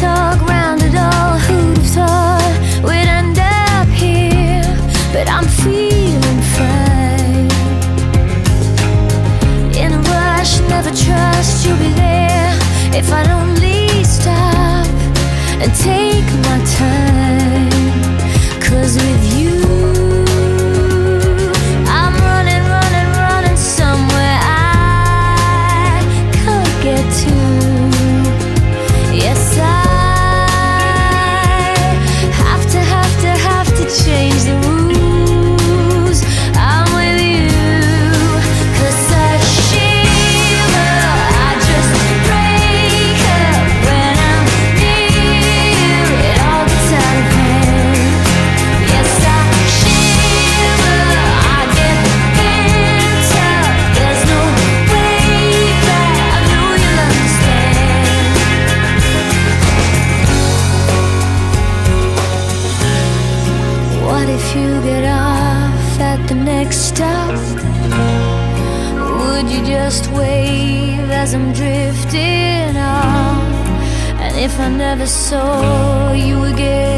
talk round. Who'd have thought we'd end up here? But I'm feeling fine. In a rush, never trust you'll be there if I don't. Stop and take. if you get off at the next stop? Would you just wave as I'm drifting off? And if I never saw you again?